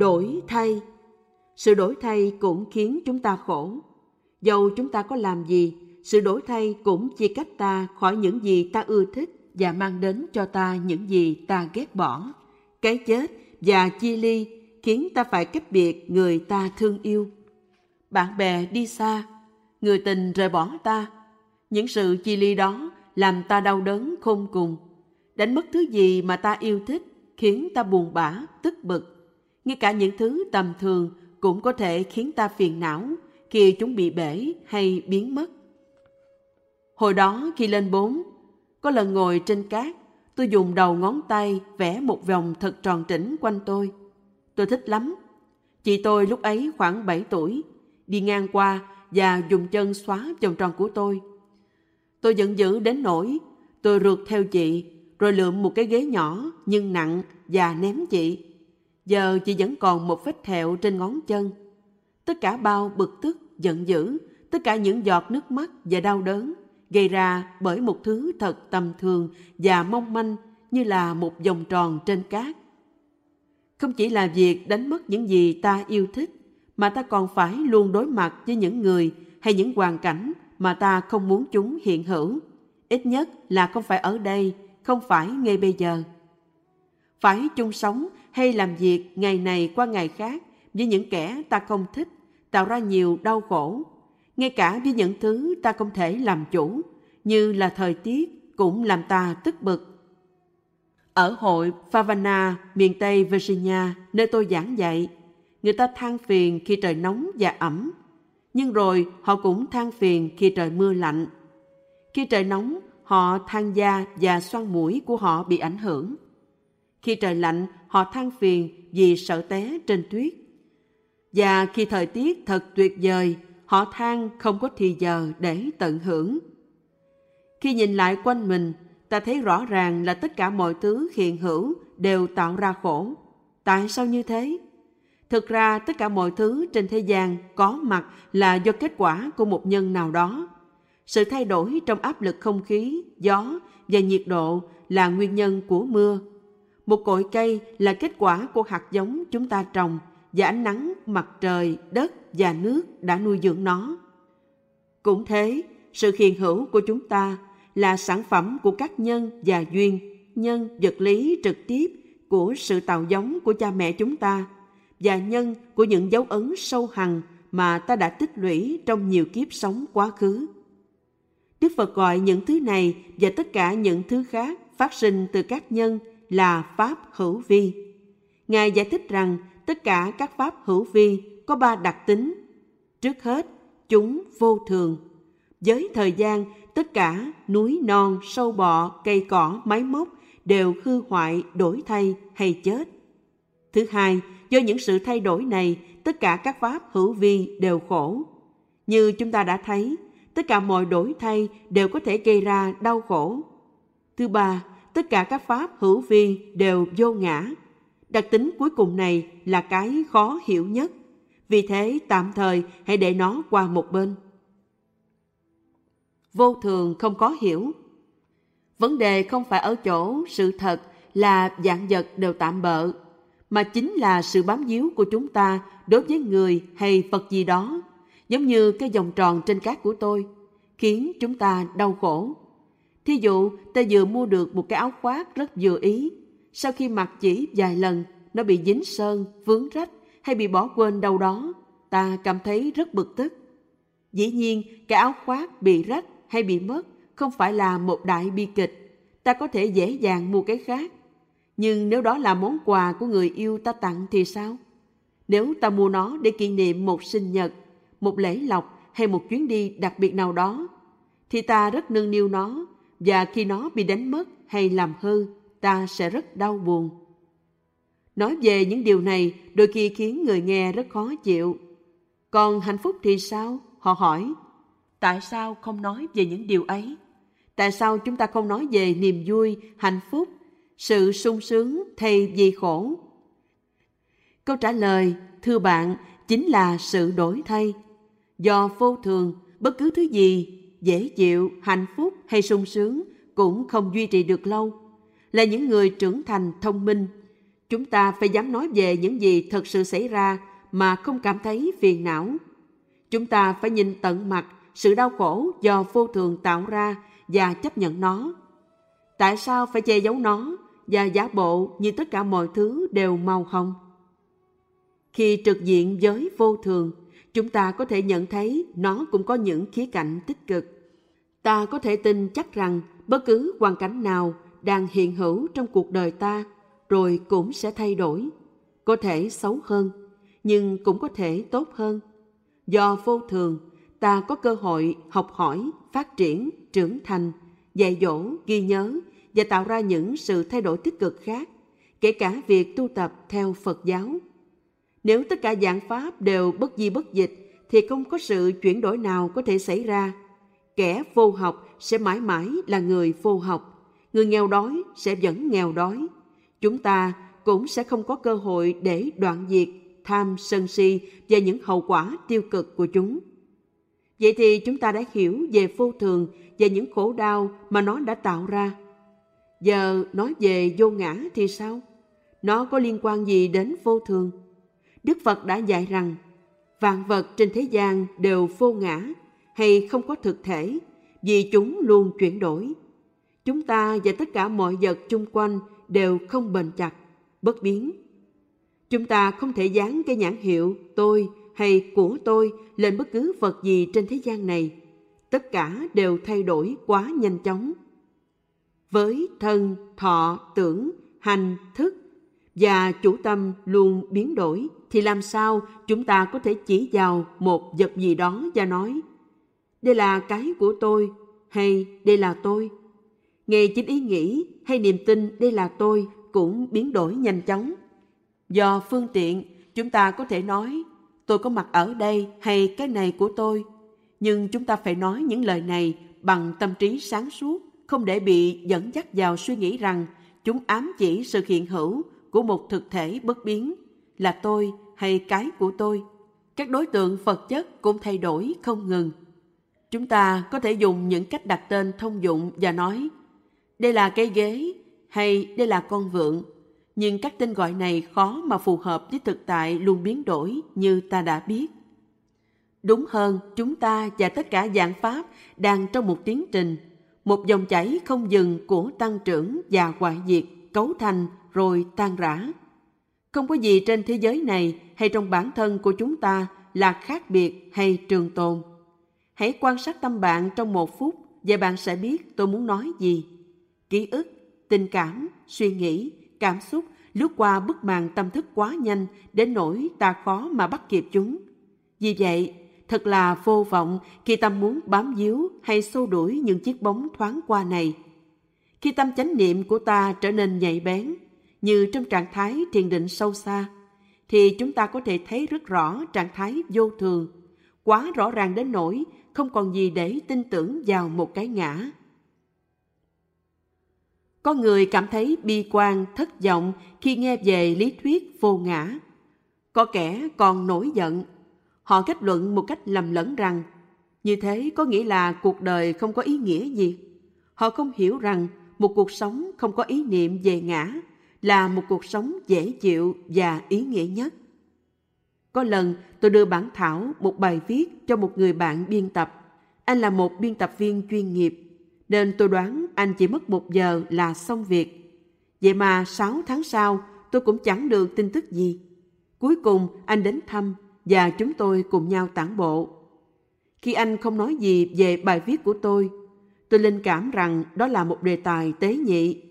đổi thay. Sự đổi thay cũng khiến chúng ta khổ. Dầu chúng ta có làm gì, sự đổi thay cũng chia cách ta khỏi những gì ta ưa thích và mang đến cho ta những gì ta ghét bỏ. Cái chết và chia ly khiến ta phải cách biệt người ta thương yêu. Bạn bè đi xa, người tình rời bỏ ta. Những sự chia ly đó làm ta đau đớn khôn cùng. Đánh mất thứ gì mà ta yêu thích khiến ta buồn bã, tức bực ngay cả những thứ tầm thường cũng có thể khiến ta phiền não khi chúng bị bể hay biến mất. Hồi đó khi lên bốn, có lần ngồi trên cát, tôi dùng đầu ngón tay vẽ một vòng thật tròn trĩnh quanh tôi. Tôi thích lắm. Chị tôi lúc ấy khoảng 7 tuổi, đi ngang qua và dùng chân xóa vòng tròn của tôi. Tôi giận dữ đến nỗi tôi rượt theo chị, rồi lượm một cái ghế nhỏ nhưng nặng và ném chị. Giờ chỉ vẫn còn một vết thẹo trên ngón chân. Tất cả bao bực tức, giận dữ, tất cả những giọt nước mắt và đau đớn gây ra bởi một thứ thật tầm thường và mong manh như là một vòng tròn trên cát. Không chỉ là việc đánh mất những gì ta yêu thích, mà ta còn phải luôn đối mặt với những người hay những hoàn cảnh mà ta không muốn chúng hiện hữu. Ít nhất là không phải ở đây không phải ngay bây giờ. Phải chung sống hay làm việc ngày này qua ngày khác với những kẻ ta không thích, tạo ra nhiều đau khổ, ngay cả với những thứ ta không thể làm chủ, như là thời tiết cũng làm ta tức bực. Ở hội Favana, miền Tây Virginia, nơi tôi giảng dạy, người ta than phiền khi trời nóng và ẩm, nhưng rồi họ cũng than phiền khi trời mưa lạnh. Khi trời nóng, họ than da và xoăn mũi của họ bị ảnh hưởng. Khi trời lạnh, họ than phiền vì sợ té trên tuyết. Và khi thời tiết thật tuyệt vời, họ than không có thì giờ để tận hưởng. Khi nhìn lại quanh mình, ta thấy rõ ràng là tất cả mọi thứ hiện hữu đều tạo ra khổ. Tại sao như thế? Thực ra tất cả mọi thứ trên thế gian có mặt là do kết quả của một nhân nào đó sự thay đổi trong áp lực không khí, gió và nhiệt độ là nguyên nhân của mưa. Một cội cây là kết quả của hạt giống chúng ta trồng và ánh nắng, mặt trời, đất và nước đã nuôi dưỡng nó. Cũng thế, sự hiện hữu của chúng ta là sản phẩm của các nhân và duyên, nhân vật lý trực tiếp của sự tạo giống của cha mẹ chúng ta và nhân của những dấu ấn sâu hằng mà ta đã tích lũy trong nhiều kiếp sống quá khứ. Đức Phật gọi những thứ này và tất cả những thứ khác phát sinh từ các nhân là pháp hữu vi. Ngài giải thích rằng tất cả các pháp hữu vi có ba đặc tính. Trước hết, chúng vô thường. Với thời gian, tất cả núi non, sâu bọ, cây cỏ, máy móc đều hư hoại, đổi thay hay chết. Thứ hai, do những sự thay đổi này, tất cả các pháp hữu vi đều khổ. Như chúng ta đã thấy, tất cả mọi đổi thay đều có thể gây ra đau khổ. Thứ ba, tất cả các pháp hữu vi đều vô ngã. Đặc tính cuối cùng này là cái khó hiểu nhất. Vì thế tạm thời hãy để nó qua một bên. Vô thường không có hiểu. Vấn đề không phải ở chỗ sự thật là dạng vật đều tạm bợ, mà chính là sự bám víu của chúng ta đối với người hay vật gì đó giống như cái vòng tròn trên cát của tôi, khiến chúng ta đau khổ. Thí dụ, ta vừa mua được một cái áo khoác rất vừa ý, sau khi mặc chỉ vài lần, nó bị dính sơn, vướng rách hay bị bỏ quên đâu đó, ta cảm thấy rất bực tức. Dĩ nhiên, cái áo khoác bị rách hay bị mất không phải là một đại bi kịch, ta có thể dễ dàng mua cái khác. Nhưng nếu đó là món quà của người yêu ta tặng thì sao? Nếu ta mua nó để kỷ niệm một sinh nhật một lễ lọc hay một chuyến đi đặc biệt nào đó, thì ta rất nâng niu nó và khi nó bị đánh mất hay làm hư, ta sẽ rất đau buồn. Nói về những điều này đôi khi khiến người nghe rất khó chịu. Còn hạnh phúc thì sao? Họ hỏi. Tại sao không nói về những điều ấy? Tại sao chúng ta không nói về niềm vui, hạnh phúc, sự sung sướng thay vì khổ? Câu trả lời, thưa bạn, chính là sự đổi thay. Do vô thường, bất cứ thứ gì, dễ chịu, hạnh phúc hay sung sướng cũng không duy trì được lâu. Là những người trưởng thành thông minh, Chúng ta phải dám nói về những gì thật sự xảy ra mà không cảm thấy phiền não. Chúng ta phải nhìn tận mặt sự đau khổ do vô thường tạo ra và chấp nhận nó. Tại sao phải che giấu nó và giả bộ như tất cả mọi thứ đều màu hồng? Khi trực diện với vô thường, chúng ta có thể nhận thấy nó cũng có những khía cạnh tích cực. Ta có thể tin chắc rằng bất cứ hoàn cảnh nào đang hiện hữu trong cuộc đời ta rồi cũng sẽ thay đổi. Có thể xấu hơn, nhưng cũng có thể tốt hơn. Do vô thường, ta có cơ hội học hỏi, phát triển, trưởng thành, dạy dỗ, ghi nhớ và tạo ra những sự thay đổi tích cực khác, kể cả việc tu tập theo Phật giáo. Nếu tất cả dạng pháp đều bất di bất dịch, thì không có sự chuyển đổi nào có thể xảy ra. Kẻ vô học sẽ mãi mãi là người vô học, người nghèo đói sẽ vẫn nghèo đói. Chúng ta cũng sẽ không có cơ hội để đoạn diệt tham, sân si và những hậu quả tiêu cực của chúng. Vậy thì chúng ta đã hiểu về vô thường và những khổ đau mà nó đã tạo ra. Giờ nói về vô ngã thì sao? Nó có liên quan gì đến vô thường? Đức Phật đã dạy rằng vạn vật trên thế gian đều vô ngã hay không có thực thể vì chúng luôn chuyển đổi. Chúng ta và tất cả mọi vật chung quanh đều không bền chặt, bất biến. Chúng ta không thể dán cái nhãn hiệu tôi hay của tôi lên bất cứ vật gì trên thế gian này. Tất cả đều thay đổi quá nhanh chóng. Với thân, thọ, tưởng, hành, thức và chủ tâm luôn biến đổi, thì làm sao chúng ta có thể chỉ vào một vật gì đó và nói, đây là cái của tôi, hay đây là tôi? Ngay chính ý nghĩ hay niềm tin, đây là tôi, cũng biến đổi nhanh chóng. Do phương tiện, chúng ta có thể nói, tôi có mặt ở đây hay cái này của tôi? Nhưng chúng ta phải nói những lời này bằng tâm trí sáng suốt, không để bị dẫn dắt vào suy nghĩ rằng chúng ám chỉ sự hiện hữu của một thực thể bất biến, là tôi hay cái của tôi? Các đối tượng vật chất cũng thay đổi không ngừng. Chúng ta có thể dùng những cách đặt tên thông dụng và nói, đây là cây ghế hay đây là con vượn nhưng các tên gọi này khó mà phù hợp với thực tại luôn biến đổi như ta đã biết. Đúng hơn, chúng ta và tất cả dạng pháp đang trong một tiến trình, một dòng chảy không dừng của tăng trưởng và hoại diệt cấu thành rồi tan rã không có gì trên thế giới này hay trong bản thân của chúng ta là khác biệt hay trường tồn. Hãy quan sát tâm bạn trong một phút và bạn sẽ biết tôi muốn nói gì. Ký ức, tình cảm, suy nghĩ, cảm xúc lướt qua bức màn tâm thức quá nhanh đến nỗi ta khó mà bắt kịp chúng. Vì vậy, thật là vô vọng khi tâm muốn bám víu hay xô đuổi những chiếc bóng thoáng qua này. Khi tâm chánh niệm của ta trở nên nhạy bén, như trong trạng thái thiền định sâu xa, thì chúng ta có thể thấy rất rõ trạng thái vô thường, quá rõ ràng đến nỗi không còn gì để tin tưởng vào một cái ngã. Có người cảm thấy bi quan, thất vọng khi nghe về lý thuyết vô ngã. Có kẻ còn nổi giận. Họ kết luận một cách lầm lẫn rằng như thế có nghĩa là cuộc đời không có ý nghĩa gì. Họ không hiểu rằng một cuộc sống không có ý niệm về ngã là một cuộc sống dễ chịu và ý nghĩa nhất. Có lần tôi đưa bản thảo một bài viết cho một người bạn biên tập. Anh là một biên tập viên chuyên nghiệp, nên tôi đoán anh chỉ mất một giờ là xong việc. Vậy mà sáu tháng sau, tôi cũng chẳng được tin tức gì. Cuối cùng anh đến thăm và chúng tôi cùng nhau tản bộ. Khi anh không nói gì về bài viết của tôi, tôi linh cảm rằng đó là một đề tài tế nhị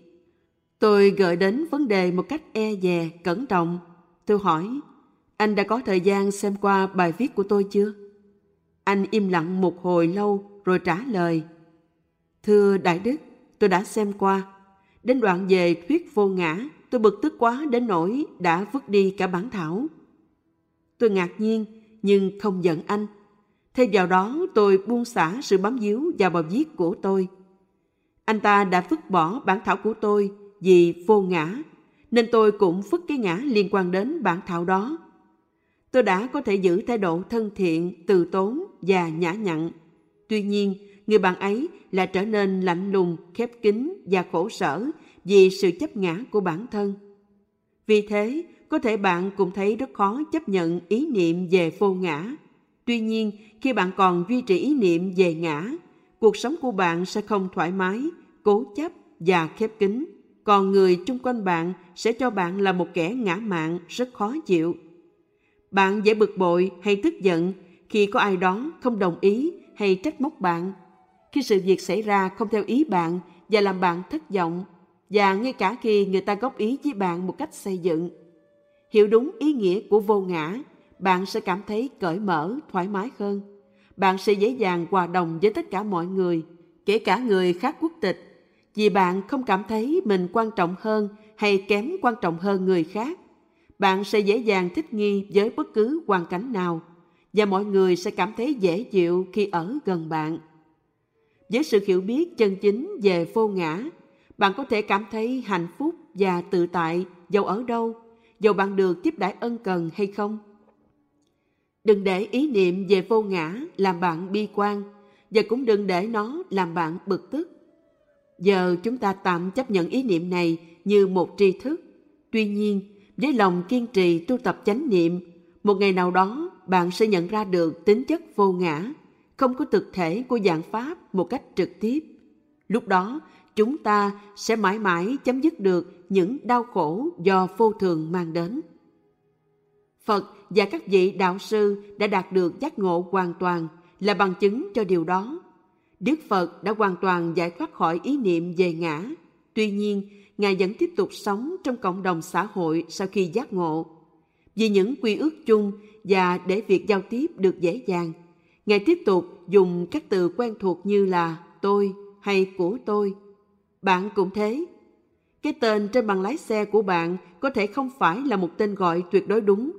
Tôi gợi đến vấn đề một cách e dè, cẩn trọng. Tôi hỏi, anh đã có thời gian xem qua bài viết của tôi chưa? Anh im lặng một hồi lâu rồi trả lời. Thưa Đại Đức, tôi đã xem qua. Đến đoạn về thuyết vô ngã, tôi bực tức quá đến nỗi đã vứt đi cả bản thảo. Tôi ngạc nhiên nhưng không giận anh. Thêm vào đó tôi buông xả sự bám víu vào bài viết của tôi. Anh ta đã vứt bỏ bản thảo của tôi vì vô ngã, nên tôi cũng phức cái ngã liên quan đến bản thảo đó. Tôi đã có thể giữ thái độ thân thiện, từ tốn và nhã nhặn. Tuy nhiên, người bạn ấy lại trở nên lạnh lùng, khép kín và khổ sở vì sự chấp ngã của bản thân. Vì thế, có thể bạn cũng thấy rất khó chấp nhận ý niệm về vô ngã. Tuy nhiên, khi bạn còn duy trì ý niệm về ngã, cuộc sống của bạn sẽ không thoải mái, cố chấp và khép kín. Còn người chung quanh bạn sẽ cho bạn là một kẻ ngã mạn rất khó chịu. Bạn dễ bực bội hay tức giận khi có ai đó không đồng ý hay trách móc bạn. Khi sự việc xảy ra không theo ý bạn và làm bạn thất vọng, và ngay cả khi người ta góp ý với bạn một cách xây dựng. Hiểu đúng ý nghĩa của vô ngã, bạn sẽ cảm thấy cởi mở, thoải mái hơn. Bạn sẽ dễ dàng hòa đồng với tất cả mọi người, kể cả người khác quốc tịch, vì bạn không cảm thấy mình quan trọng hơn hay kém quan trọng hơn người khác. Bạn sẽ dễ dàng thích nghi với bất cứ hoàn cảnh nào và mọi người sẽ cảm thấy dễ chịu khi ở gần bạn. Với sự hiểu biết chân chính về vô ngã, bạn có thể cảm thấy hạnh phúc và tự tại dù ở đâu, dù bạn được tiếp đãi ân cần hay không. Đừng để ý niệm về vô ngã làm bạn bi quan và cũng đừng để nó làm bạn bực tức. Giờ chúng ta tạm chấp nhận ý niệm này như một tri thức. Tuy nhiên, với lòng kiên trì tu tập chánh niệm, một ngày nào đó bạn sẽ nhận ra được tính chất vô ngã, không có thực thể của dạng pháp một cách trực tiếp. Lúc đó, chúng ta sẽ mãi mãi chấm dứt được những đau khổ do vô thường mang đến. Phật và các vị đạo sư đã đạt được giác ngộ hoàn toàn là bằng chứng cho điều đó. Đức Phật đã hoàn toàn giải thoát khỏi ý niệm về ngã. Tuy nhiên, Ngài vẫn tiếp tục sống trong cộng đồng xã hội sau khi giác ngộ. Vì những quy ước chung và để việc giao tiếp được dễ dàng, Ngài tiếp tục dùng các từ quen thuộc như là tôi hay của tôi. Bạn cũng thế. Cái tên trên bằng lái xe của bạn có thể không phải là một tên gọi tuyệt đối đúng,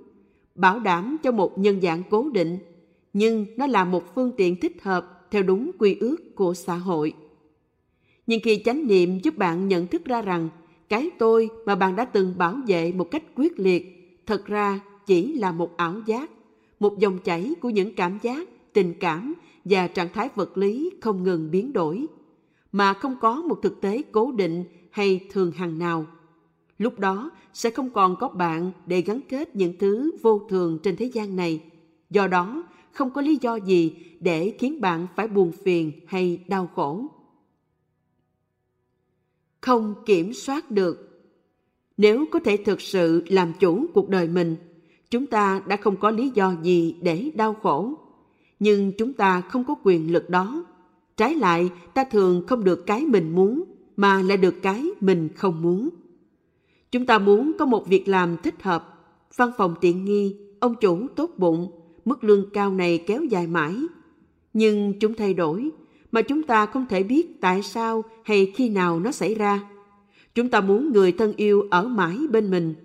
bảo đảm cho một nhân dạng cố định, nhưng nó là một phương tiện thích hợp theo đúng quy ước của xã hội. Nhưng khi chánh niệm giúp bạn nhận thức ra rằng cái tôi mà bạn đã từng bảo vệ một cách quyết liệt thật ra chỉ là một ảo giác, một dòng chảy của những cảm giác, tình cảm và trạng thái vật lý không ngừng biến đổi, mà không có một thực tế cố định hay thường hằng nào. Lúc đó sẽ không còn có bạn để gắn kết những thứ vô thường trên thế gian này. Do đó, không có lý do gì để khiến bạn phải buồn phiền hay đau khổ. Không kiểm soát được nếu có thể thực sự làm chủ cuộc đời mình, chúng ta đã không có lý do gì để đau khổ. Nhưng chúng ta không có quyền lực đó. Trái lại, ta thường không được cái mình muốn, mà lại được cái mình không muốn. Chúng ta muốn có một việc làm thích hợp, văn phòng tiện nghi, ông chủ tốt bụng, mức lương cao này kéo dài mãi. Nhưng chúng thay đổi, mà chúng ta không thể biết tại sao hay khi nào nó xảy ra. Chúng ta muốn người thân yêu ở mãi bên mình,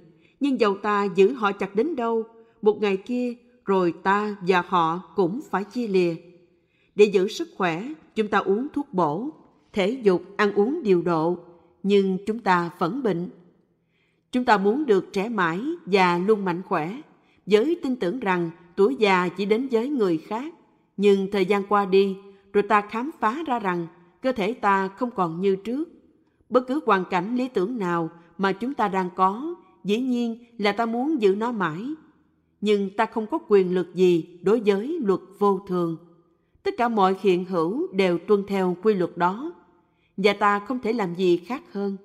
nhưng dầu ta giữ họ chặt đến đâu, một ngày kia rồi ta và họ cũng phải chia lìa. Để giữ sức khỏe, chúng ta uống thuốc bổ, thể dục, ăn uống điều độ, nhưng chúng ta vẫn bệnh. Chúng ta muốn được trẻ mãi và luôn mạnh khỏe, với tin tưởng rằng tuổi già chỉ đến với người khác. Nhưng thời gian qua đi, rồi ta khám phá ra rằng cơ thể ta không còn như trước. Bất cứ hoàn cảnh lý tưởng nào mà chúng ta đang có dĩ nhiên là ta muốn giữ nó mãi. Nhưng ta không có quyền lực gì đối với luật vô thường. Tất cả mọi hiện hữu đều tuân theo quy luật đó và ta không thể làm gì khác hơn.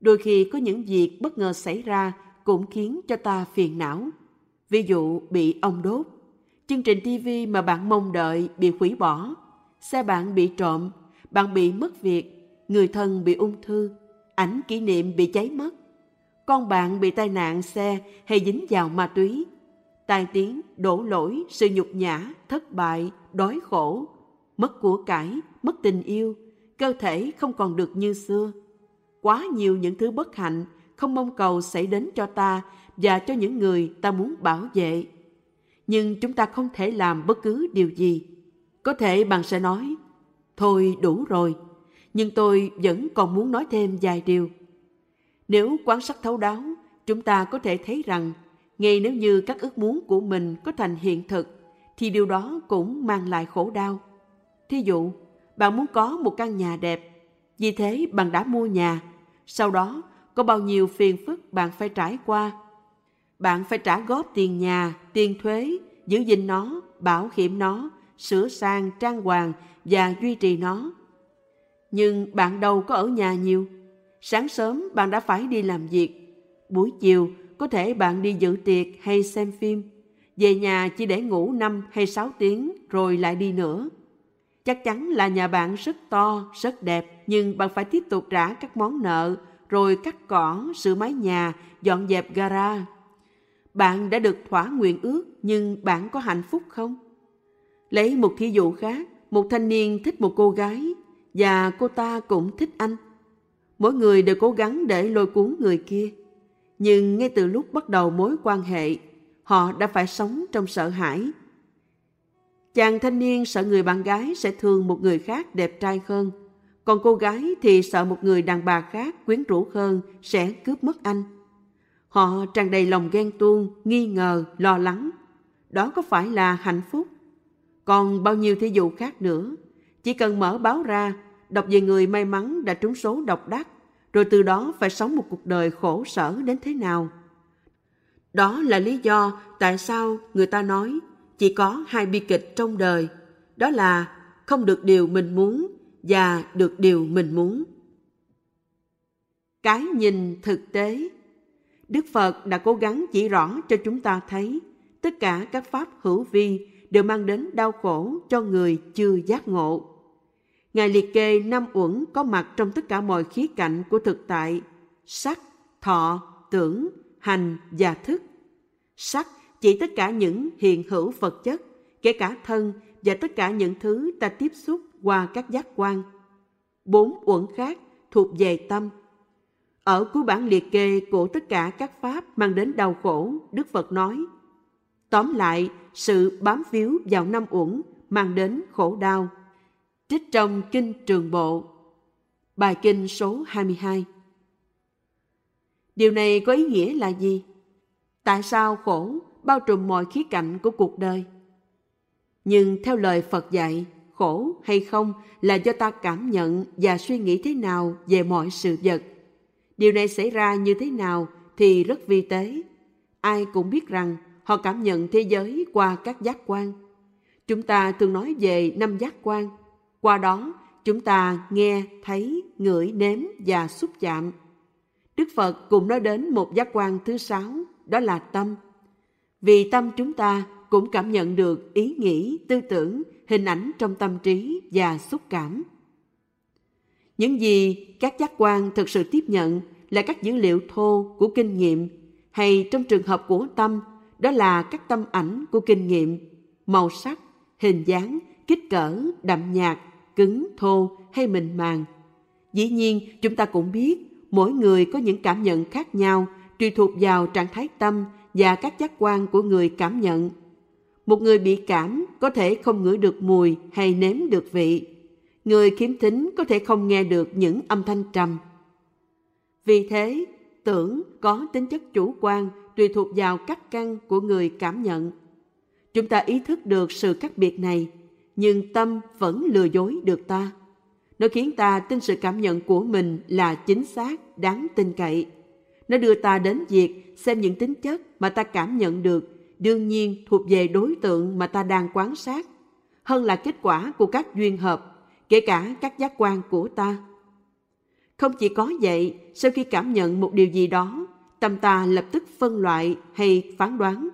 Đôi khi có những việc bất ngờ xảy ra cũng khiến cho ta phiền não ví dụ bị ông đốt. Chương trình tv mà bạn mong đợi bị hủy bỏ. Xe bạn bị trộm bạn bị mất việc người thân bị ung thư, ảnh kỷ niệm bị cháy mất, con bạn bị tai nạn xe hay dính vào ma túy, tai tiếng, đổ lỗi, sự nhục nhã, thất bại, đói khổ, mất của cải, mất tình yêu, cơ thể không còn được như xưa. Quá nhiều những thứ bất hạnh không mong cầu xảy đến cho ta và cho những người ta muốn bảo vệ. Nhưng chúng ta không thể làm bất cứ điều gì. Có thể bạn sẽ nói, thôi đủ rồi, nhưng tôi vẫn còn muốn nói thêm vài điều. Nếu quan sát thấu đáo, chúng ta có thể thấy rằng ngay nếu như các ước muốn của mình có thành hiện thực, thì điều đó cũng mang lại khổ đau. Thí dụ, bạn muốn có một căn nhà đẹp, vì thế bạn đã mua nhà. Sau đó, có bao nhiêu phiền phức bạn phải trải qua. Bạn phải trả góp tiền nhà, tiền thuế, giữ gìn nó, bảo hiểm nó, sửa sang, trang hoàng và duy trì nó. Nhưng bạn đâu có ở nhà nhiều. Sáng sớm bạn đã phải đi làm việc. Buổi chiều có thể bạn đi dự tiệc hay xem phim. Về nhà chỉ để ngủ 5 hay 6 tiếng rồi lại đi nữa. Chắc chắn là nhà bạn rất to, rất đẹp, nhưng bạn phải tiếp tục trả các món nợ, rồi cắt cỏ, sửa mái nhà, dọn dẹp gara. Bạn đã được thỏa nguyện ước, nhưng bạn có hạnh phúc không? Lấy một thí dụ khác, một thanh niên thích một cô gái, và cô ta cũng thích anh. Mỗi người đều cố gắng để lôi cuốn người kia. Nhưng ngay từ lúc bắt đầu mối quan hệ, họ đã phải sống trong sợ hãi. Chàng thanh niên sợ người bạn gái sẽ thương một người khác đẹp trai hơn, còn cô gái thì sợ một người đàn bà khác quyến rũ hơn sẽ cướp mất anh. Họ tràn đầy lòng ghen tuông, nghi ngờ, lo lắng. Đó có phải là hạnh phúc? Còn bao nhiêu thí dụ khác nữa. Chỉ cần mở báo ra, đọc về người may mắn đã trúng số độc đắc, rồi từ đó phải sống một cuộc đời khổ sở đến thế nào. Đó là lý do tại sao người ta nói chỉ có hai bi kịch trong đời, đó là không được điều mình muốn và được điều mình muốn. Cái nhìn thực tế Đức Phật đã cố gắng chỉ rõ cho chúng ta thấy tất cả các pháp hữu vi đều mang đến đau khổ cho người chưa giác ngộ. Ngài liệt kê năm uẩn có mặt trong tất cả mọi khía cạnh của thực tại, sắc, thọ, tưởng, hành và thức. Sắc chỉ tất cả những hiện hữu vật chất, kể cả thân và tất cả những thứ ta tiếp xúc qua các giác quan. Bốn uẩn khác thuộc về tâm. Ở cuối bản liệt kê của tất cả các pháp mang đến đau khổ, Đức Phật nói, Tóm lại, sự bám víu vào năm uẩn mang đến khổ đau. Trích trong Kinh Trường Bộ, bài kinh số 22. Điều này có ý nghĩa là gì? Tại sao khổ bao trùm mọi khía cạnh của cuộc đời? Nhưng theo lời Phật dạy, khổ hay không là do ta cảm nhận và suy nghĩ thế nào về mọi sự vật. Điều này xảy ra như thế nào thì rất vi tế. Ai cũng biết rằng họ cảm nhận thế giới qua các giác quan. Chúng ta thường nói về năm giác quan. Qua đó, chúng ta nghe, thấy, ngửi, nếm và xúc chạm. Đức Phật cũng nói đến một giác quan thứ sáu, đó là tâm. Vì tâm chúng ta cũng cảm nhận được ý nghĩ, tư tưởng, hình ảnh trong tâm trí và xúc cảm. Những gì các giác quan thực sự tiếp nhận là các dữ liệu thô của kinh nghiệm hay trong trường hợp của tâm đó là các tâm ảnh của kinh nghiệm, màu sắc, hình dáng, kích cỡ, đậm nhạt, cứng, thô hay mịn màng. Dĩ nhiên, chúng ta cũng biết mỗi người có những cảm nhận khác nhau tùy thuộc vào trạng thái tâm và các giác quan của người cảm nhận. Một người bị cảm có thể không ngửi được mùi hay nếm được vị. Người khiếm thính có thể không nghe được những âm thanh trầm. Vì thế, tưởng có tính chất chủ quan tùy thuộc vào các căn của người cảm nhận. Chúng ta ý thức được sự khác biệt này, nhưng tâm vẫn lừa dối được ta. Nó khiến ta tin sự cảm nhận của mình là chính xác, đáng tin cậy. Nó đưa ta đến việc xem những tính chất mà ta cảm nhận được đương nhiên thuộc về đối tượng mà ta đang quan sát, hơn là kết quả của các duyên hợp, kể cả các giác quan của ta. Không chỉ có vậy, sau khi cảm nhận một điều gì đó, tâm ta lập tức phân loại hay phán đoán,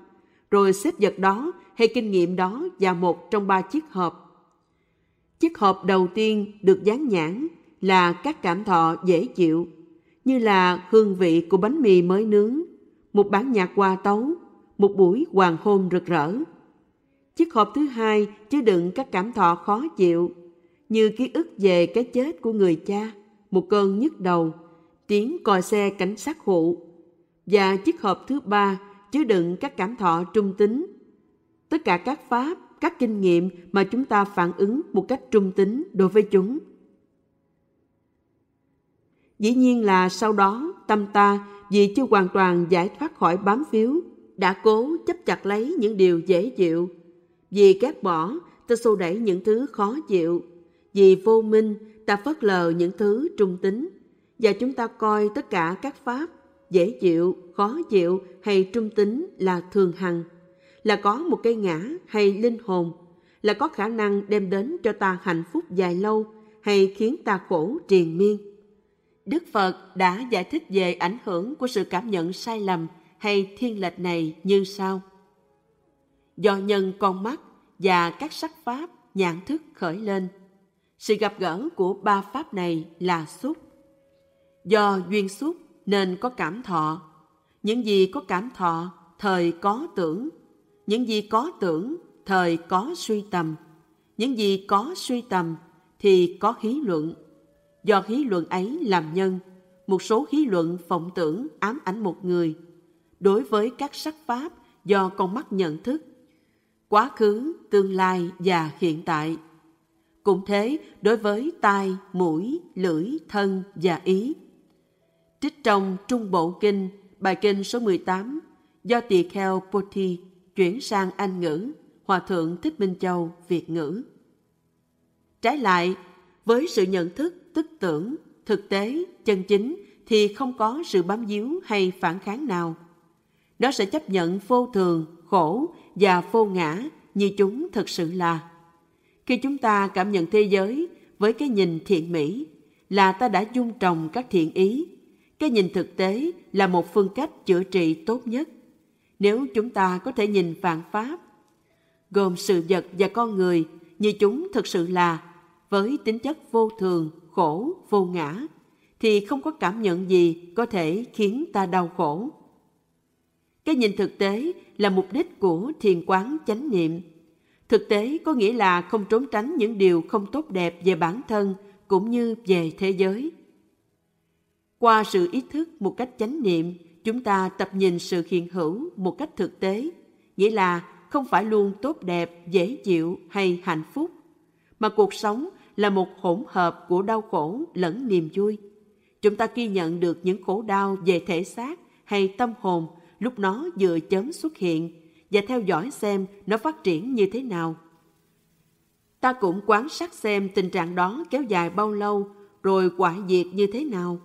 rồi xếp vật đó hay kinh nghiệm đó vào một trong ba chiếc hộp. Chiếc hộp đầu tiên được dán nhãn là các cảm thọ dễ chịu, như là hương vị của bánh mì mới nướng, một bản nhạc qua tấu, một buổi hoàng hôn rực rỡ. Chiếc hộp thứ hai chứa đựng các cảm thọ khó chịu, như ký ức về cái chết của người cha, một cơn nhức đầu, tiếng còi xe cảnh sát hộ. Và chiếc hộp thứ ba chứa đựng các cảm thọ trung tính. Tất cả các pháp, các kinh nghiệm mà chúng ta phản ứng một cách trung tính đối với chúng. Dĩ nhiên là sau đó tâm ta vì chưa hoàn toàn giải thoát khỏi bám phiếu đã cố chấp chặt lấy những điều dễ chịu. Vì ghét bỏ, ta xô đẩy những thứ khó chịu. Vì vô minh, ta phớt lờ những thứ trung tính. và chúng ta coi tất cả các pháp dễ chịu, khó chịu hay trung tính là thường hằng, là có một cây ngã hay linh hồn, là có khả năng đem đến cho ta hạnh phúc dài lâu hay khiến ta khổ triền miên. Đức Phật đã giải thích về ảnh hưởng của sự cảm nhận sai lầm hay thiên lệch này như sau. Do nhân con mắt và các sắc pháp nhãn thức khởi lên, sự gặp gỡ của ba pháp này là xúc. Do duyên xúc nên có cảm thọ. Những gì có cảm thọ, thời có tưởng. Những gì có tưởng, thời có suy tầm. Những gì có suy tầm thì có khí luận. Do khí luận ấy làm nhân, một số khí luận vọng tưởng ám ảnh một người. Đối với các sắc pháp do con mắt nhận thức, quá khứ, tương lai và hiện tại. Cũng thế đối với tai, mũi, lưỡi, thân và ý Trích trong Trung Bộ Kinh, bài kinh số 18, do tỳ kheo Poti chuyển sang Anh ngữ, Hòa Thượng Thích Minh Châu Việt ngữ. Trái lại, với sự nhận thức, tức tưởng, thực tế, chân chính thì không có sự bám víu hay phản kháng nào. Nó sẽ chấp nhận vô thường, khổ và vô ngã như chúng thực sự là. Khi chúng ta cảm nhận thế giới với cái nhìn thiện mỹ, là ta đã dung trồng các thiện ý, cái nhìn thực tế là một phương cách chữa trị tốt nhất. Nếu chúng ta có thể nhìn vạn pháp, gồm sự vật và con người như chúng thực sự là, với tính chất vô thường, khổ, vô ngã, thì không có cảm nhận gì có thể khiến ta đau khổ. Cái nhìn thực tế là mục đích của thiền quán chánh niệm. Thực tế có nghĩa là không trốn tránh những điều không tốt đẹp về bản thân cũng như về thế giới. Qua sự ý thức một cách chánh niệm, chúng ta tập nhìn sự hiện hữu một cách thực tế, nghĩa là không phải luôn tốt đẹp, dễ chịu hay hạnh phúc, mà cuộc sống là một hỗn hợp của đau khổ lẫn niềm vui. Chúng ta ghi nhận được những khổ đau về thể xác hay tâm hồn lúc nó vừa chớm xuất hiện và theo dõi xem nó phát triển như thế nào. Ta cũng quan sát xem tình trạng đó kéo dài bao lâu rồi quả diệt như thế nào.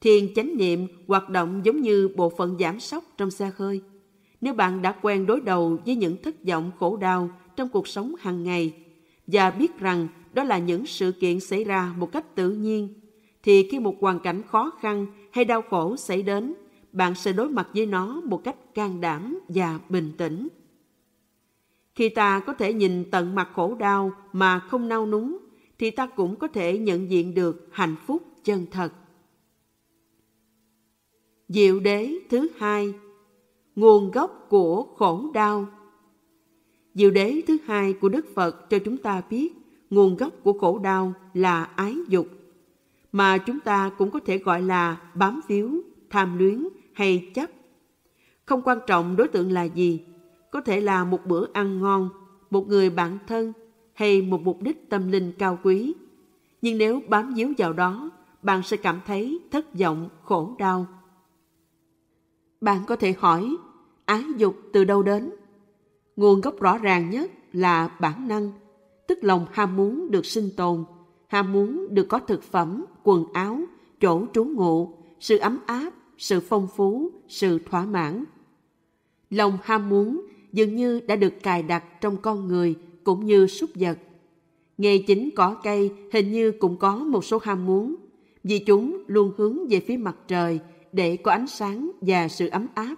Thiền chánh niệm hoạt động giống như bộ phận giảm sóc trong xe hơi. Nếu bạn đã quen đối đầu với những thất vọng khổ đau trong cuộc sống hàng ngày và biết rằng đó là những sự kiện xảy ra một cách tự nhiên, thì khi một hoàn cảnh khó khăn hay đau khổ xảy đến, bạn sẽ đối mặt với nó một cách can đảm và bình tĩnh. Khi ta có thể nhìn tận mặt khổ đau mà không nao núng, thì ta cũng có thể nhận diện được hạnh phúc chân thật. Diệu đế thứ hai Nguồn gốc của khổ đau Diệu đế thứ hai của Đức Phật cho chúng ta biết nguồn gốc của khổ đau là ái dục, mà chúng ta cũng có thể gọi là bám víu, tham luyến hay chấp. Không quan trọng đối tượng là gì, có thể là một bữa ăn ngon, một người bạn thân hay một mục đích tâm linh cao quý. Nhưng nếu bám víu vào đó, bạn sẽ cảm thấy thất vọng, khổ đau. Bạn có thể hỏi, ái dục từ đâu đến? Nguồn gốc rõ ràng nhất là bản năng, tức lòng ham muốn được sinh tồn, ham muốn được có thực phẩm, quần áo, chỗ trú ngụ, sự ấm áp, sự phong phú, sự thỏa mãn. Lòng ham muốn dường như đã được cài đặt trong con người cũng như súc vật. Nghề chính cỏ cây hình như cũng có một số ham muốn, vì chúng luôn hướng về phía mặt trời để có ánh sáng và sự ấm áp.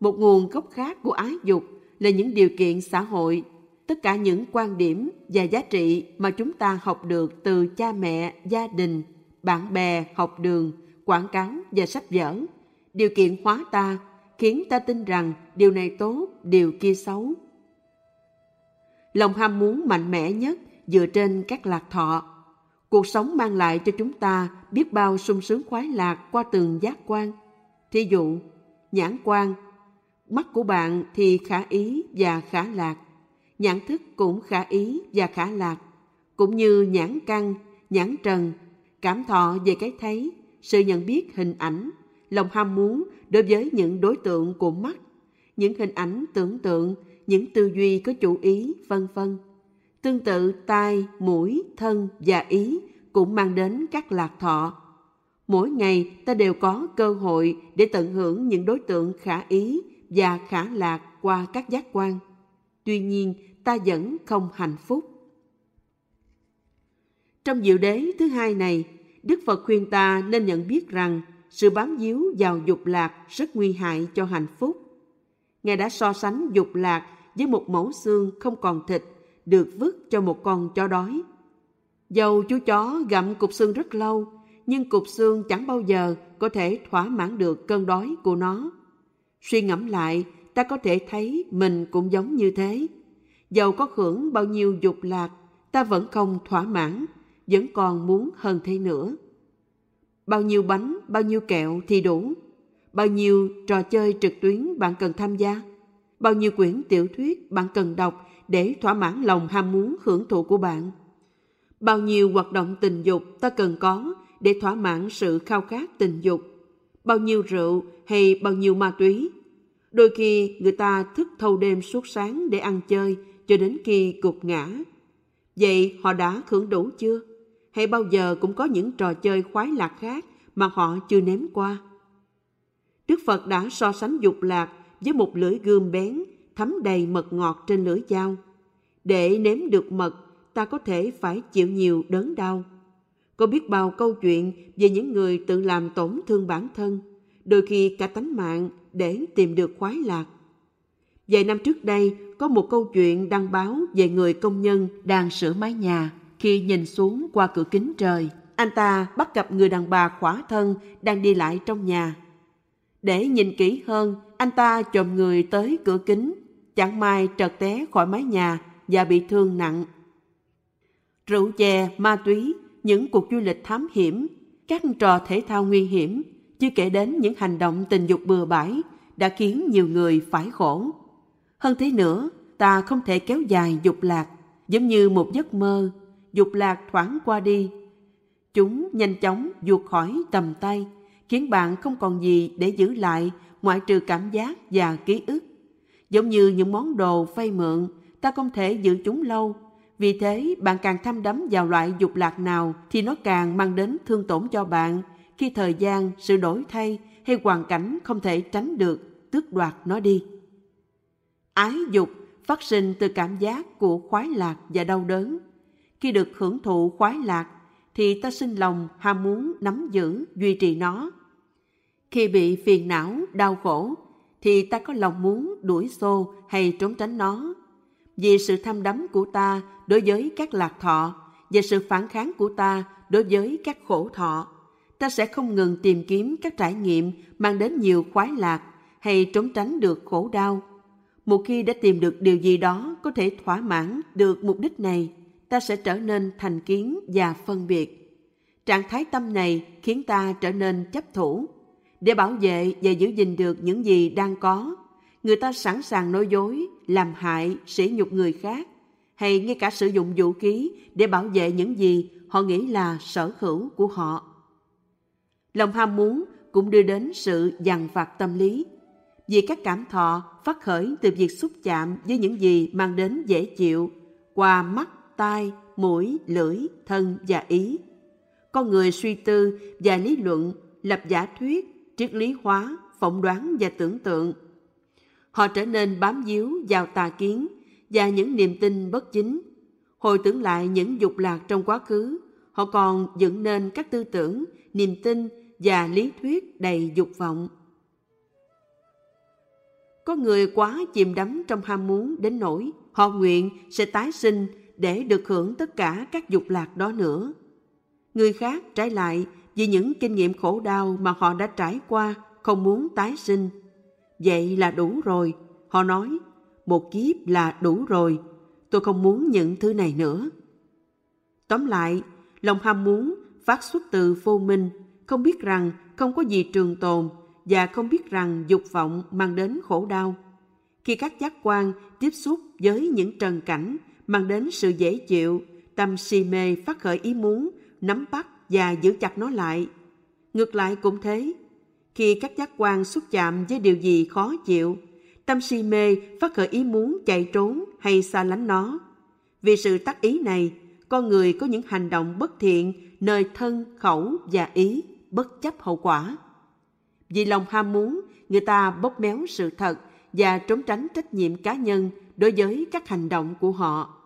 Một nguồn gốc khác của ái dục là những điều kiện xã hội, tất cả những quan điểm và giá trị mà chúng ta học được từ cha mẹ, gia đình, bạn bè, học đường, quảng cáo và sách vở, điều kiện hóa ta, khiến ta tin rằng điều này tốt, điều kia xấu. Lòng ham muốn mạnh mẽ nhất dựa trên các lạc thọ Cuộc sống mang lại cho chúng ta biết bao sung sướng khoái lạc qua từng giác quan. Thí dụ, nhãn quan, mắt của bạn thì khả ý và khả lạc. Nhãn thức cũng khả ý và khả lạc. Cũng như nhãn căn, nhãn trần, cảm thọ về cái thấy, sự nhận biết hình ảnh, lòng ham muốn đối với những đối tượng của mắt, những hình ảnh tưởng tượng, những tư duy có chủ ý, vân vân. Tương tự tai, mũi, thân và ý cũng mang đến các lạc thọ. Mỗi ngày ta đều có cơ hội để tận hưởng những đối tượng khả ý và khả lạc qua các giác quan. Tuy nhiên, ta vẫn không hạnh phúc. Trong diệu đế thứ hai này, Đức Phật khuyên ta nên nhận biết rằng sự bám víu vào dục lạc rất nguy hại cho hạnh phúc. Ngài đã so sánh dục lạc với một mẫu xương không còn thịt được vứt cho một con chó đói. Dầu chú chó gặm cục xương rất lâu, nhưng cục xương chẳng bao giờ có thể thỏa mãn được cơn đói của nó. Suy ngẫm lại, ta có thể thấy mình cũng giống như thế. Dầu có hưởng bao nhiêu dục lạc, ta vẫn không thỏa mãn, vẫn còn muốn hơn thế nữa. Bao nhiêu bánh, bao nhiêu kẹo thì đủ. Bao nhiêu trò chơi trực tuyến bạn cần tham gia. Bao nhiêu quyển tiểu thuyết bạn cần đọc để thỏa mãn lòng ham muốn hưởng thụ của bạn. Bao nhiêu hoạt động tình dục ta cần có để thỏa mãn sự khao khát tình dục. Bao nhiêu rượu hay bao nhiêu ma túy. Đôi khi người ta thức thâu đêm suốt sáng để ăn chơi cho đến khi gục ngã. Vậy họ đã hưởng đủ chưa? Hay bao giờ cũng có những trò chơi khoái lạc khác mà họ chưa nếm qua. Đức Phật đã so sánh dục lạc với một lưỡi gươm bén thấm đầy mật ngọt trên lưỡi dao. Để nếm được mật, ta có thể phải chịu nhiều đớn đau. Có biết bao câu chuyện về những người tự làm tổn thương bản thân, đôi khi cả tánh mạng để tìm được khoái lạc. Vài năm trước đây, có một câu chuyện đăng báo về người công nhân đang sửa mái nhà khi nhìn xuống qua cửa kính trời, anh ta bắt gặp người đàn bà khỏa thân đang đi lại trong nhà. Để nhìn kỹ hơn, anh ta chồm người tới cửa kính, chẳng may trật té khỏi mái nhà và bị thương nặng. Rượu chè, ma túy, những cuộc du lịch thám hiểm, các trò thể thao nguy hiểm, chưa kể đến những hành động tình dục bừa bãi đã khiến nhiều người phải khổ. Hơn thế nữa, ta không thể kéo dài dục lạc, giống như một giấc mơ dục lạc thoáng qua đi. Chúng nhanh chóng vụt khỏi tầm tay, khiến bạn không còn gì để giữ lại ngoại trừ cảm giác và ký ức. Giống như những món đồ vay mượn, ta không thể giữ chúng lâu. Vì thế, bạn càng thăm đắm vào loại dục lạc nào thì nó càng mang đến thương tổn cho bạn khi thời gian, sự đổi thay hay hoàn cảnh không thể tránh được, tước đoạt nó đi. Ái dục phát sinh từ cảm giác của khoái lạc và đau đớn khi được hưởng thụ khoái lạc thì ta sinh lòng ham muốn nắm giữ, duy trì nó. Khi bị phiền não, đau khổ thì ta có lòng muốn đuổi xô hay trốn tránh nó. Vì sự tham đắm của ta đối với các lạc thọ và sự phản kháng của ta đối với các khổ thọ, ta sẽ không ngừng tìm kiếm các trải nghiệm mang đến nhiều khoái lạc hay trốn tránh được khổ đau. Một khi đã tìm được điều gì đó có thể thỏa mãn được mục đích này, ta sẽ trở nên thành kiến và phân biệt. Trạng thái tâm này khiến ta trở nên chấp thủ. Để bảo vệ và giữ gìn được những gì đang có, người ta sẵn sàng nói dối, làm hại, sỉ nhục người khác, hay ngay cả sử dụng vũ khí để bảo vệ những gì họ nghĩ là sở hữu của họ. Lòng ham muốn cũng đưa đến sự dằn vặt tâm lý, vì các cảm thọ phát khởi từ việc xúc chạm với những gì mang đến dễ chịu qua mắt, tai, mũi, lưỡi, thân và ý. Con người suy tư và lý luận, lập giả thuyết, triết lý hóa, phỏng đoán và tưởng tượng. Họ trở nên bám víu vào tà kiến và những niềm tin bất chính. Hồi tưởng lại những dục lạc trong quá khứ, họ còn dựng nên các tư tưởng, niềm tin và lý thuyết đầy dục vọng. Có người quá chìm đắm trong ham muốn đến nỗi họ nguyện sẽ tái sinh để được hưởng tất cả các dục lạc đó nữa. Người khác trái lại vì những kinh nghiệm khổ đau mà họ đã trải qua không muốn tái sinh. Vậy là đủ rồi, họ nói, một kiếp là đủ rồi, tôi không muốn những thứ này nữa. Tóm lại, lòng ham muốn phát xuất từ vô minh, không biết rằng không có gì trường tồn và không biết rằng dục vọng mang đến khổ đau. Khi các giác quan tiếp xúc với những trần cảnh mang đến sự dễ chịu, tâm si mê phát khởi ý muốn, nắm bắt và giữ chặt nó lại. Ngược lại cũng thế, khi các giác quan xúc chạm với điều gì khó chịu, tâm si mê phát khởi ý muốn chạy trốn hay xa lánh nó. Vì sự tác ý này, con người có những hành động bất thiện nơi thân, khẩu và ý. bất chấp hậu quả. Vì lòng ham muốn, người ta bóp méo sự thật và trốn tránh trách nhiệm cá nhân đối với các hành động của họ.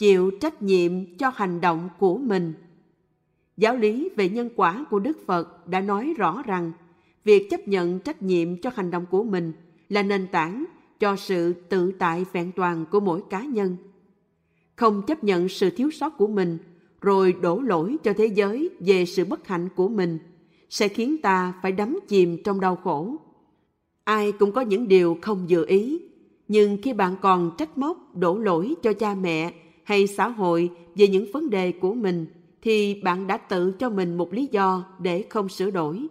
Chịu trách nhiệm cho hành động của mình. Giáo lý về nhân quả của Đức Phật đã nói rõ rằng việc chấp nhận trách nhiệm cho hành động của mình là nền tảng cho sự tự tại vẹn toàn của mỗi cá nhân. Không chấp nhận sự thiếu sót của mình rồi đổ lỗi cho thế giới về sự bất hạnh của mình sẽ khiến ta phải đắm chìm trong đau khổ. Ai cũng có những điều không vừa ý, nhưng khi bạn còn trách móc đổ lỗi cho cha mẹ hay xã hội về những vấn đề của mình thì bạn đã tự cho mình một lý do để không sửa đổi.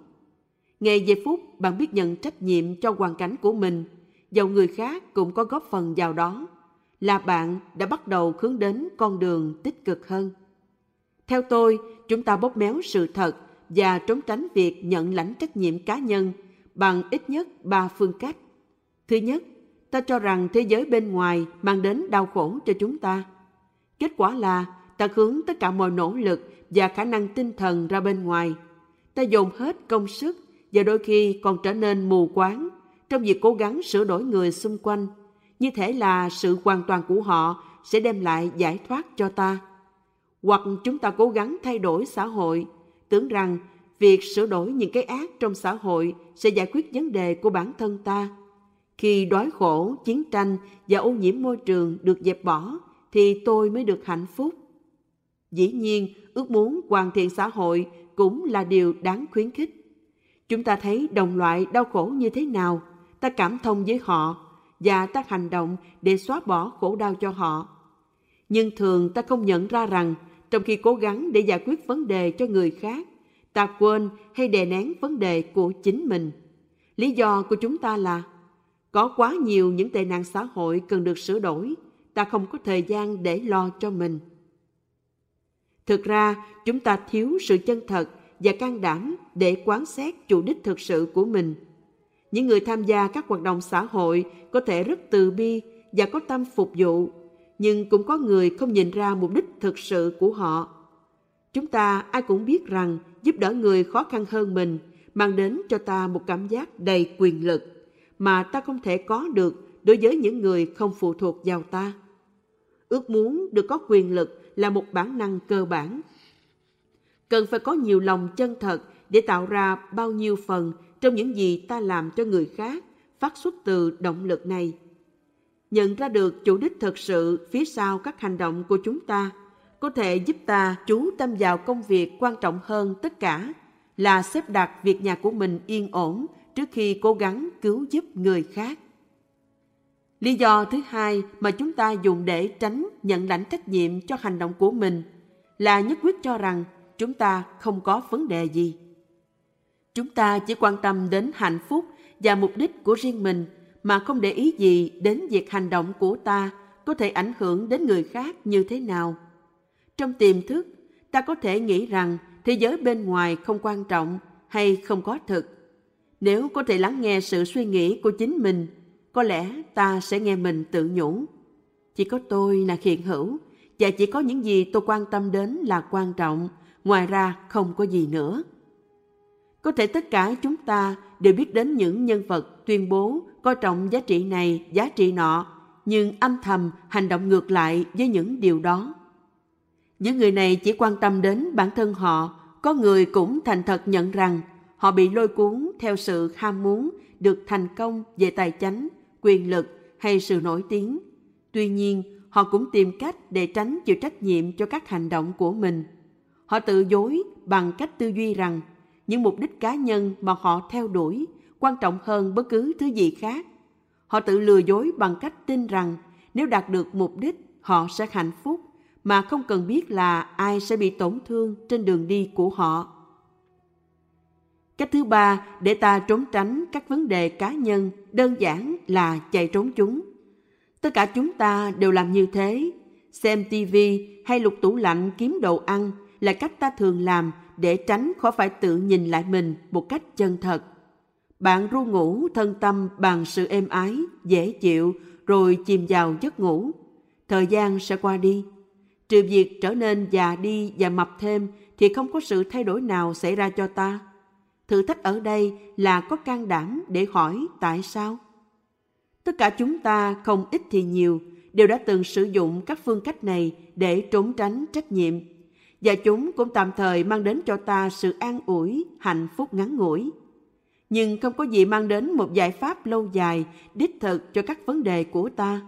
Ngay giây phút bạn biết nhận trách nhiệm cho hoàn cảnh của mình, dầu người khác cũng có góp phần vào đó, là bạn đã bắt đầu hướng đến con đường tích cực hơn. Theo tôi, chúng ta bóp méo sự thật và trốn tránh việc nhận lãnh trách nhiệm cá nhân bằng ít nhất ba phương cách. Thứ nhất, ta cho rằng thế giới bên ngoài mang đến đau khổ cho chúng ta. Kết quả là ta hướng tất cả mọi nỗ lực và khả năng tinh thần ra bên ngoài. Ta dồn hết công sức và đôi khi còn trở nên mù quáng trong việc cố gắng sửa đổi người xung quanh. Như thể là sự hoàn toàn của họ sẽ đem lại giải thoát cho ta. Hoặc chúng ta cố gắng thay đổi xã hội, tưởng rằng việc sửa đổi những cái ác trong xã hội sẽ giải quyết vấn đề của bản thân ta. Khi đói khổ, chiến tranh và ô nhiễm môi trường được dẹp bỏ, thì tôi mới được hạnh phúc. Dĩ nhiên, ước muốn hoàn thiện xã hội cũng là điều đáng khuyến khích. Chúng ta thấy đồng loại đau khổ như thế nào, ta cảm thông với họ và ta hành động để xóa bỏ khổ đau cho họ. Nhưng thường ta không nhận ra rằng trong khi cố gắng để giải quyết vấn đề cho người khác, ta quên hay đè nén vấn đề của chính mình. Lý do của chúng ta là có quá nhiều những tệ nạn xã hội cần được sửa đổi, ta không có thời gian để lo cho mình. Thực ra, chúng ta thiếu sự chân thật và can đảm để quán xét chủ đích thực sự của mình. Những người tham gia các hoạt động xã hội có thể rất từ bi và có tâm phục vụ, nhưng cũng có người không nhìn ra mục đích thực sự của họ. Chúng ta ai cũng biết rằng giúp đỡ người khó khăn hơn mình mang đến cho ta một cảm giác đầy quyền lực mà ta không thể có được đối với những người không phụ thuộc vào ta. Ước muốn được có quyền lực là một bản năng cơ bản. Cần phải có nhiều lòng chân thật để tạo ra bao nhiêu phần trong những gì ta làm cho người khác phát xuất từ động lực này. Nhận ra được chủ đích thực sự phía sau các hành động của chúng ta có thể giúp ta chú tâm vào công việc quan trọng hơn tất cả là xếp đặt việc nhà của mình yên ổn trước khi cố gắng cứu giúp người khác. Lý do thứ hai mà chúng ta dùng để tránh nhận lãnh trách nhiệm cho hành động của mình là nhất quyết cho rằng chúng ta không có vấn đề gì. Chúng ta chỉ quan tâm đến hạnh phúc và mục đích của riêng mình mà không để ý gì đến việc hành động của ta có thể ảnh hưởng đến người khác như thế nào. Trong tiềm thức, ta có thể nghĩ rằng thế giới bên ngoài không quan trọng hay không có thực. Nếu có thể lắng nghe sự suy nghĩ của chính mình, có lẽ ta sẽ nghe mình tự nhủ. Chỉ có tôi là hiện hữu, và chỉ có những gì tôi quan tâm đến là quan trọng, ngoài ra không có gì nữa. Có thể tất cả chúng ta đều biết đến những nhân vật tuyên bố coi trọng giá trị này, giá trị nọ, nhưng âm thầm hành động ngược lại với những điều đó. Những người này chỉ quan tâm đến bản thân họ, có người cũng thành thật nhận rằng họ bị lôi cuốn theo sự ham muốn được thành công về tài chánh, quyền lực hay sự nổi tiếng. Tuy nhiên, họ cũng tìm cách để tránh chịu trách nhiệm cho các hành động của mình. Họ tự dối bằng cách tư duy rằng những mục đích cá nhân mà họ theo đuổi quan trọng hơn bất cứ thứ gì khác. Họ tự lừa dối bằng cách tin rằng nếu đạt được mục đích, họ sẽ hạnh phúc mà không cần biết là ai sẽ bị tổn thương trên đường đi của họ. Cách thứ ba để ta trốn tránh các vấn đề cá nhân đơn giản là chạy trốn chúng. Tất cả chúng ta đều làm như thế. Xem tivi hay lục tủ lạnh kiếm đồ ăn là cách ta thường làm để tránh khỏi phải tự nhìn lại mình một cách chân thật. Bạn ru ngủ thân tâm bằng sự êm ái, dễ chịu rồi chìm vào giấc ngủ. Thời gian sẽ qua đi. Trừ việc trở nên già đi và mập thêm thì không có sự thay đổi nào xảy ra cho ta. Thử thách ở đây là có can đảm để hỏi tại sao. Tất cả chúng ta không ít thì nhiều đều đã từng sử dụng các phương cách này để trốn tránh trách nhiệm và chúng cũng tạm thời mang đến cho ta sự an ủi, hạnh phúc ngắn ngủi. Nhưng không có gì mang đến một giải pháp lâu dài, đích thực cho các vấn đề của ta.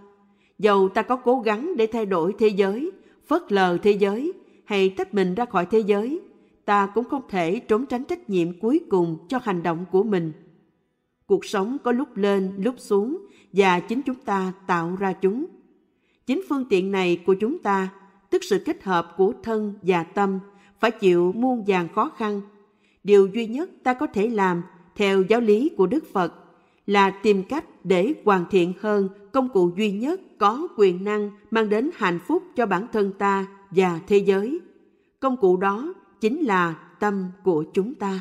Dầu ta có cố gắng để thay đổi thế giới, phớt lờ thế giới hay tách mình ra khỏi thế giới, ta cũng không thể trốn tránh trách nhiệm cuối cùng cho hành động của mình. Cuộc sống có lúc lên, lúc xuống và chính chúng ta tạo ra chúng. Chính phương tiện này của chúng ta tức sự kết hợp của thân và tâm, phải chịu muôn vàng khó khăn. Điều duy nhất ta có thể làm theo giáo lý của Đức Phật là tìm cách để hoàn thiện hơn công cụ duy nhất có quyền năng mang đến hạnh phúc cho bản thân ta và thế giới. Công cụ đó chính là tâm của chúng ta.